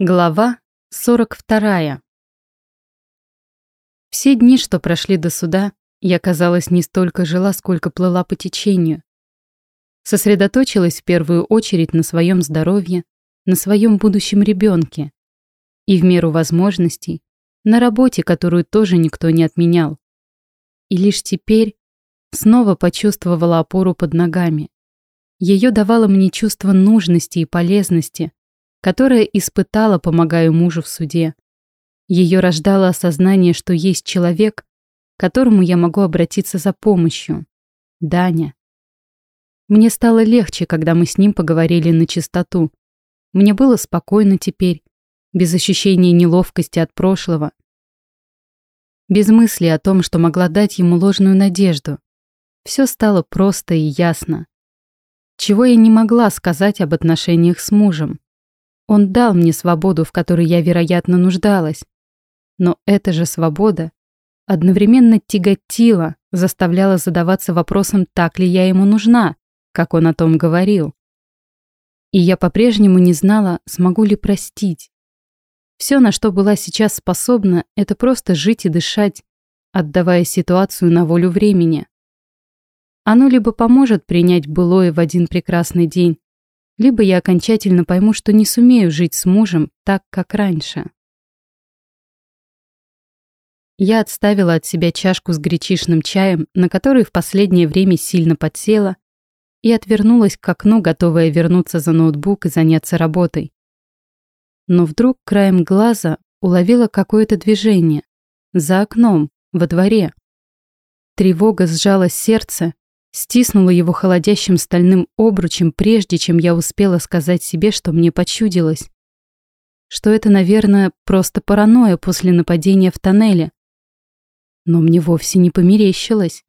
Глава 42. Все дни, что прошли до суда, я, казалось, не столько жила, сколько плыла по течению. Сосредоточилась в первую очередь на своем здоровье, на своем будущем ребенке и в меру возможностей на работе, которую тоже никто не отменял. И лишь теперь снова почувствовала опору под ногами. Ее давало мне чувство нужности и полезности – которое испытала, помогая мужу в суде. Ее рождало осознание, что есть человек, к которому я могу обратиться за помощью. Даня. Мне стало легче, когда мы с ним поговорили на чистоту. Мне было спокойно теперь, без ощущения неловкости от прошлого. Без мысли о том, что могла дать ему ложную надежду. Все стало просто и ясно. Чего я не могла сказать об отношениях с мужем. Он дал мне свободу, в которой я, вероятно, нуждалась. Но эта же свобода одновременно тяготила, заставляла задаваться вопросом, так ли я ему нужна, как он о том говорил. И я по-прежнему не знала, смогу ли простить. Все, на что была сейчас способна, это просто жить и дышать, отдавая ситуацию на волю времени. Оно либо поможет принять былое в один прекрасный день, либо я окончательно пойму, что не сумею жить с мужем так, как раньше. Я отставила от себя чашку с гречишным чаем, на который в последнее время сильно подсела, и отвернулась к окну, готовая вернуться за ноутбук и заняться работой. Но вдруг краем глаза уловила какое-то движение. За окном, во дворе. Тревога сжала сердце, Стиснула его холодящим стальным обручем, прежде чем я успела сказать себе, что мне почудилось. Что это, наверное, просто паранойя после нападения в тоннеле. Но мне вовсе не померещилось.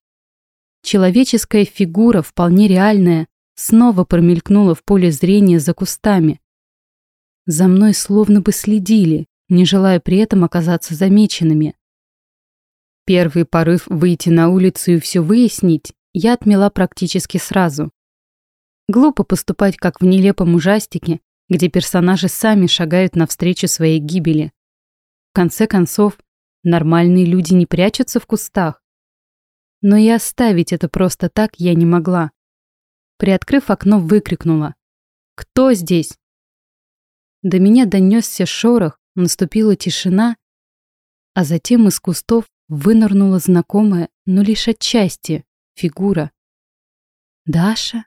Человеческая фигура, вполне реальная, снова промелькнула в поле зрения за кустами. За мной словно бы следили, не желая при этом оказаться замеченными. Первый порыв выйти на улицу и все выяснить я отмела практически сразу. Глупо поступать, как в нелепом ужастике, где персонажи сами шагают навстречу своей гибели. В конце концов, нормальные люди не прячутся в кустах. Но и оставить это просто так я не могла. Приоткрыв окно, выкрикнула. «Кто здесь?» До меня донесся шорох, наступила тишина, а затем из кустов вынырнула знакомая, но лишь отчасти, фигура. «Даша?»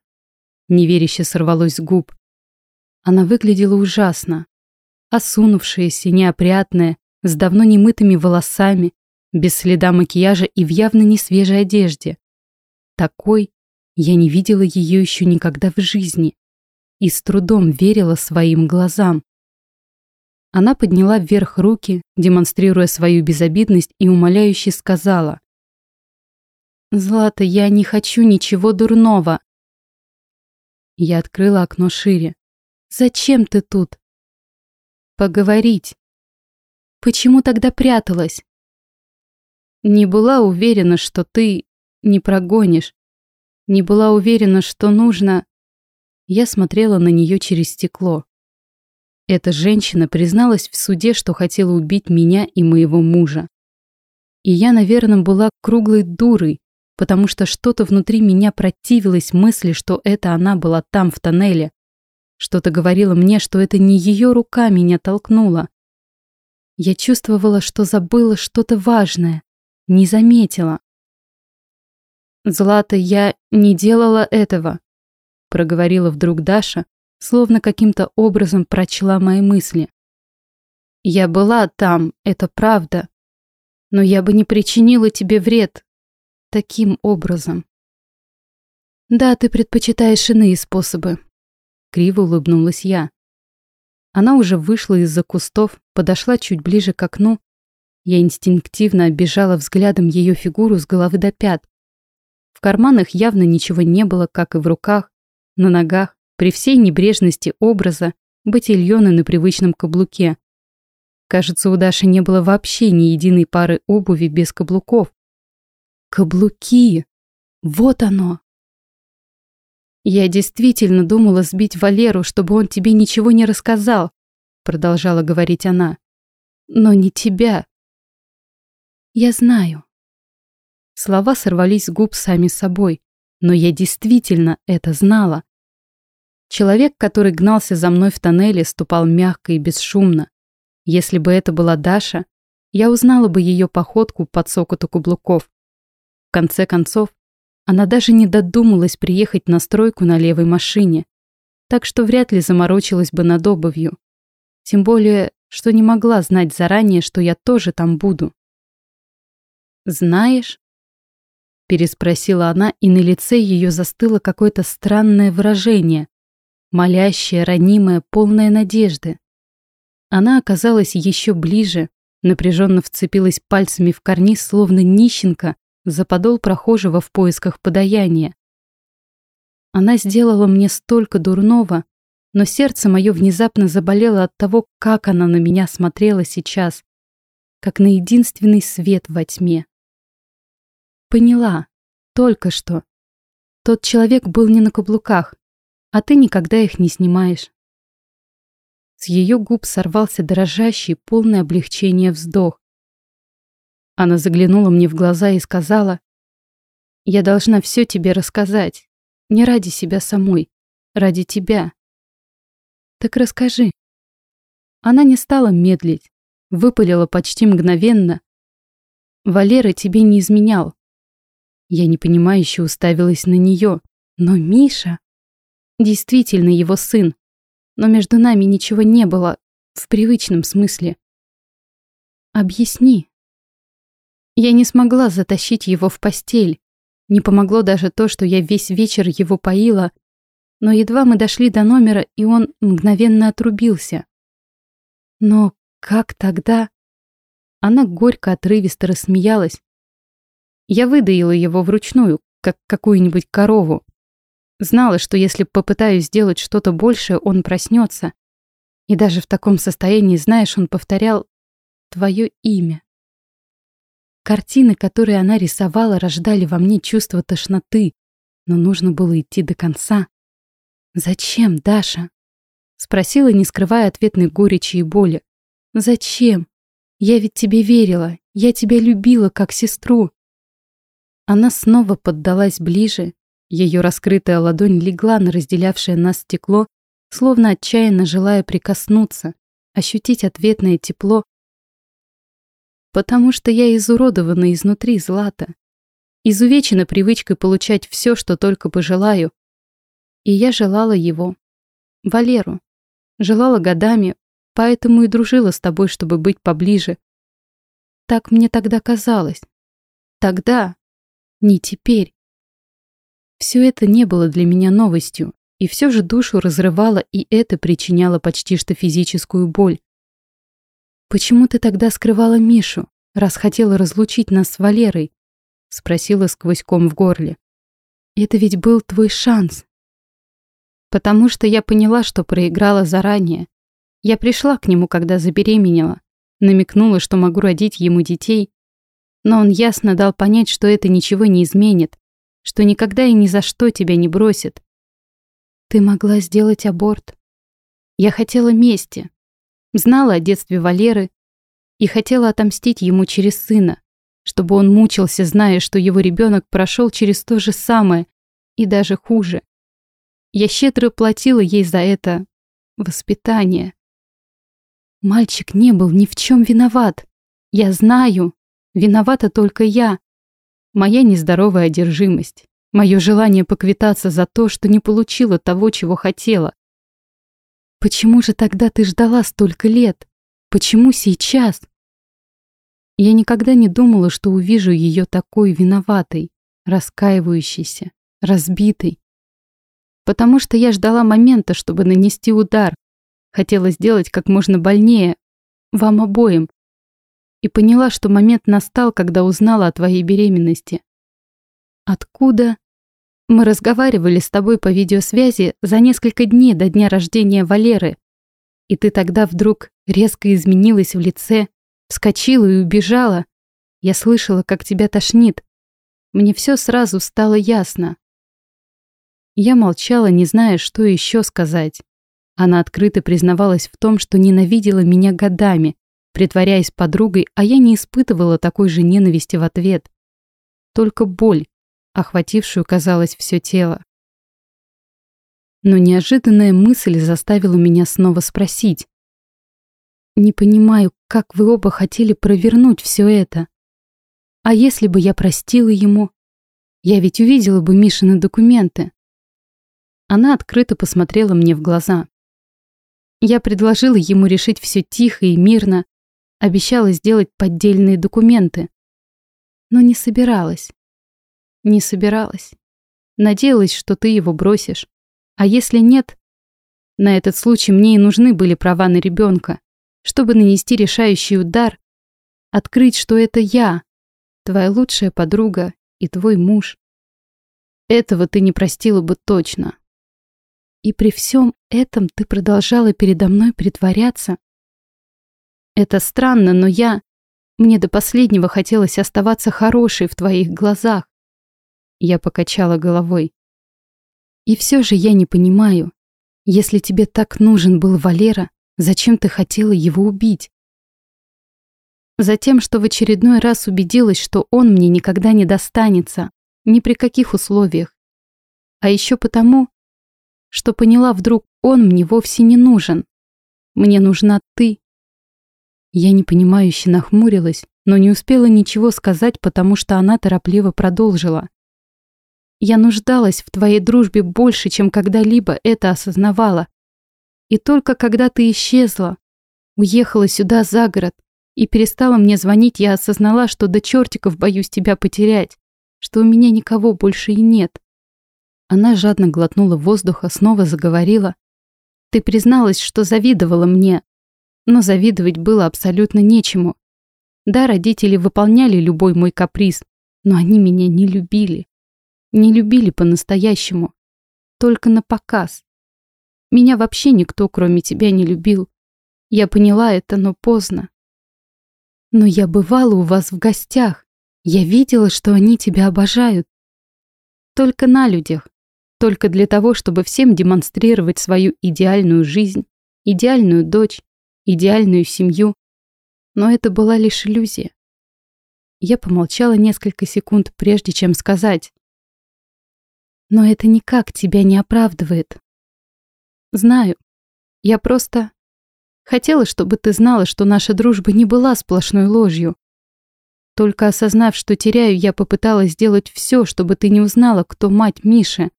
Неверяще сорвалось с губ. Она выглядела ужасно. Осунувшаяся, неопрятная, с давно немытыми волосами, без следа макияжа и в явно не свежей одежде. Такой я не видела ее еще никогда в жизни и с трудом верила своим глазам. Она подняла вверх руки, демонстрируя свою безобидность, и умоляюще сказала. «Злата, я не хочу ничего дурного». Я открыла окно шире. «Зачем ты тут?» «Поговорить». «Почему тогда пряталась?» «Не была уверена, что ты не прогонишь. Не была уверена, что нужно...» Я смотрела на нее через стекло. Эта женщина призналась в суде, что хотела убить меня и моего мужа. И я, наверное, была круглой дурой, потому что что-то внутри меня противилось мысли, что это она была там, в тоннеле. Что-то говорило мне, что это не ее рука меня толкнула. Я чувствовала, что забыла что-то важное, не заметила. «Злата, я не делала этого», — проговорила вдруг Даша, словно каким-то образом прочла мои мысли. «Я была там, это правда, но я бы не причинила тебе вред, таким образом. Да, ты предпочитаешь иные способы. Криво улыбнулась я. Она уже вышла из-за кустов, подошла чуть ближе к окну. Я инстинктивно оббежала взглядом ее фигуру с головы до пят. В карманах явно ничего не было, как и в руках, на ногах, при всей небрежности образа, ботильоны на привычном каблуке. Кажется, у Даши не было вообще ни единой пары обуви без каблуков. Каблуки! Вот оно! Я действительно думала сбить Валеру, чтобы он тебе ничего не рассказал. продолжала говорить она. Но не тебя. Я знаю. Слова сорвались с губ сами собой, но я действительно это знала. Человек, который гнался за мной в тоннеле, ступал мягко и бесшумно. Если бы это была Даша, я узнала бы ее походку под сокоту каблуков. В конце концов, она даже не додумалась приехать на стройку на левой машине, так что вряд ли заморочилась бы над обувью. Тем более, что не могла знать заранее, что я тоже там буду. «Знаешь?» Переспросила она, и на лице ее застыло какое-то странное выражение, молящее, ранимое, полное надежды. Она оказалась еще ближе, напряженно вцепилась пальцами в карниз, словно нищенка, за подол прохожего в поисках подаяния. Она сделала мне столько дурного, но сердце мое внезапно заболело от того, как она на меня смотрела сейчас, как на единственный свет во тьме. Поняла, только что. Тот человек был не на каблуках, а ты никогда их не снимаешь. С ее губ сорвался дрожащий, полный облегчения вздох. Она заглянула мне в глаза и сказала, «Я должна все тебе рассказать, не ради себя самой, ради тебя. Так расскажи». Она не стала медлить, выпалила почти мгновенно. «Валера тебе не изменял». Я непонимающе уставилась на нее, но Миша... Действительно его сын, но между нами ничего не было в привычном смысле. Объясни. Я не смогла затащить его в постель. Не помогло даже то, что я весь вечер его поила, но едва мы дошли до номера, и он мгновенно отрубился. Но как тогда? Она горько отрывисто рассмеялась. Я выдаила его вручную, как какую-нибудь корову. Знала, что если попытаюсь сделать что-то большее, он проснется. И даже в таком состоянии, знаешь, он повторял твое имя. Картины, которые она рисовала, рождали во мне чувство тошноты, но нужно было идти до конца. «Зачем, Даша?» Спросила, не скрывая ответной горечи и боли. «Зачем? Я ведь тебе верила, я тебя любила как сестру». Она снова поддалась ближе, ее раскрытая ладонь легла на разделявшее нас стекло, словно отчаянно желая прикоснуться, ощутить ответное тепло. Потому что я изуродована изнутри, Злата. Изувечена привычкой получать все, что только пожелаю. И я желала его. Валеру. Желала годами, поэтому и дружила с тобой, чтобы быть поближе. Так мне тогда казалось. Тогда, не теперь. Все это не было для меня новостью, и все же душу разрывало, и это причиняло почти что физическую боль. «Почему ты тогда скрывала Мишу, раз хотела разлучить нас с Валерой?» — спросила сквозь ком в горле. «Это ведь был твой шанс». «Потому что я поняла, что проиграла заранее. Я пришла к нему, когда забеременела, намекнула, что могу родить ему детей, но он ясно дал понять, что это ничего не изменит, что никогда и ни за что тебя не бросит. Ты могла сделать аборт. Я хотела мести. Знала о детстве Валеры и хотела отомстить ему через сына, чтобы он мучился, зная, что его ребенок прошел через то же самое и даже хуже. Я щедро платила ей за это воспитание. Мальчик не был ни в чем виноват. Я знаю, виновата только я. Моя нездоровая одержимость, мое желание поквитаться за то, что не получила того, чего хотела. Почему же тогда ты ждала столько лет? Почему сейчас? Я никогда не думала, что увижу ее такой виноватой, раскаивающейся, разбитой. Потому что я ждала момента, чтобы нанести удар. Хотела сделать как можно больнее вам обоим, и поняла, что момент настал, когда узнала о твоей беременности. Откуда? Мы разговаривали с тобой по видеосвязи за несколько дней до дня рождения Валеры. И ты тогда вдруг резко изменилась в лице, вскочила и убежала. Я слышала, как тебя тошнит. Мне все сразу стало ясно. Я молчала, не зная, что еще сказать. Она открыто признавалась в том, что ненавидела меня годами, притворяясь подругой, а я не испытывала такой же ненависти в ответ. Только боль, охватившую, казалось, все тело. Но неожиданная мысль заставила меня снова спросить. «Не понимаю, как вы оба хотели провернуть все это? А если бы я простила ему? Я ведь увидела бы Мишины документы». Она открыто посмотрела мне в глаза. Я предложила ему решить все тихо и мирно, обещала сделать поддельные документы. Но не собиралась. Не собиралась. Надеялась, что ты его бросишь. А если нет? На этот случай мне и нужны были права на ребенка, чтобы нанести решающий удар, открыть, что это я, твоя лучшая подруга и твой муж. Этого ты не простила бы точно. И при всем этом ты продолжала передо мной притворяться. Это странно, но я... Мне до последнего хотелось оставаться хорошей в твоих глазах. Я покачала головой. И все же я не понимаю. Если тебе так нужен был Валера, зачем ты хотела его убить? Затем, что в очередной раз убедилась, что он мне никогда не достанется, ни при каких условиях. А еще потому, что поняла вдруг, он мне вовсе не нужен. Мне нужна ты. Я непонимающе нахмурилась, но не успела ничего сказать, потому что она торопливо продолжила. Я нуждалась в твоей дружбе больше, чем когда-либо это осознавала. И только когда ты исчезла, уехала сюда за город и перестала мне звонить, я осознала, что до чертиков боюсь тебя потерять, что у меня никого больше и нет. Она жадно глотнула воздуха, снова заговорила. Ты призналась, что завидовала мне, но завидовать было абсолютно нечему. Да, родители выполняли любой мой каприз, но они меня не любили. Не любили по-настоящему. Только на показ. Меня вообще никто, кроме тебя, не любил. Я поняла это, но поздно. Но я бывала у вас в гостях. Я видела, что они тебя обожают. Только на людях только для того, чтобы всем демонстрировать свою идеальную жизнь, идеальную дочь, идеальную семью. Но это была лишь иллюзия. Я помолчала несколько секунд, прежде чем сказать. Но это никак тебя не оправдывает. Знаю. Я просто... Хотела, чтобы ты знала, что наша дружба не была сплошной ложью. Только осознав, что теряю, я попыталась сделать все, чтобы ты не узнала, кто мать Миши.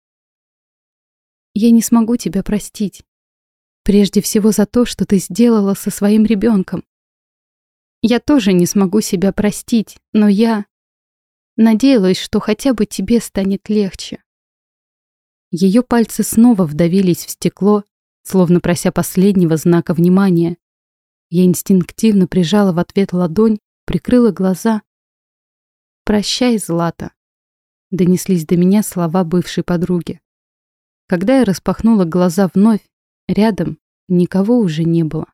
Я не смогу тебя простить. Прежде всего за то, что ты сделала со своим ребенком. Я тоже не смогу себя простить, но я надеялась, что хотя бы тебе станет легче. Ее пальцы снова вдавились в стекло, словно прося последнего знака внимания. Я инстинктивно прижала в ответ ладонь, прикрыла глаза. «Прощай, Злата», — донеслись до меня слова бывшей подруги. Когда я распахнула глаза вновь, рядом никого уже не было.